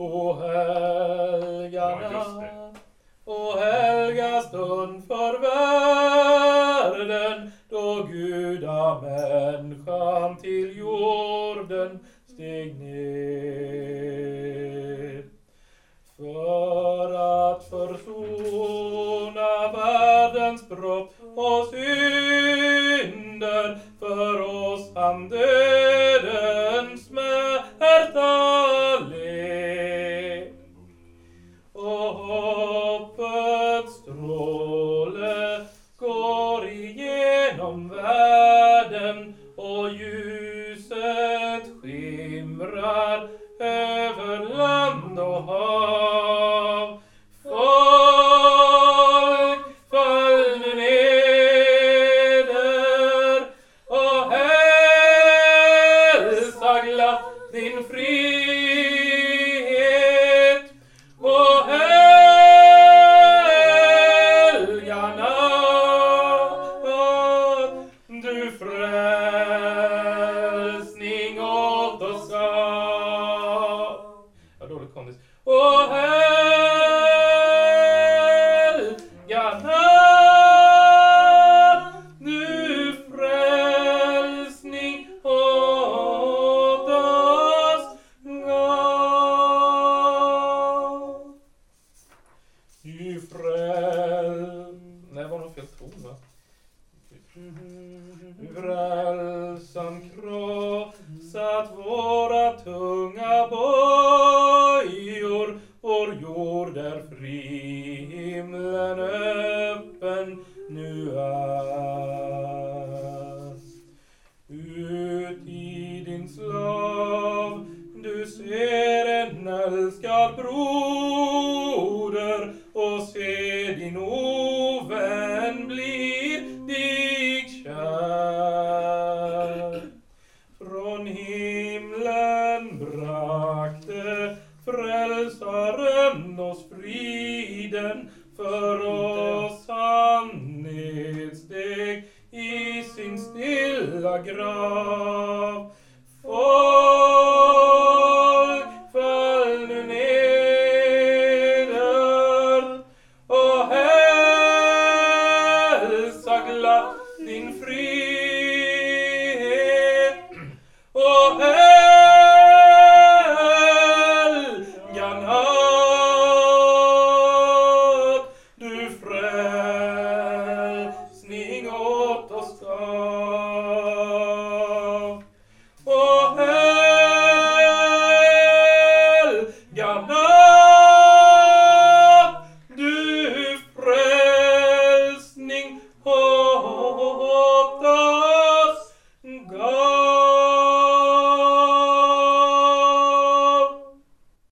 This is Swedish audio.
O helga natt, o helga stund för världen då gudamänniskan till jorden steg ner. För att försona världens brott och synder för oss han dödens Ja, dålig kondis. Och helga natt du frälsning åt oss gav. Du fräl... Nej, det var nog fel ton va? Du frälsan öppen nu är Ut i din slav du ser en älskad broder och se din ord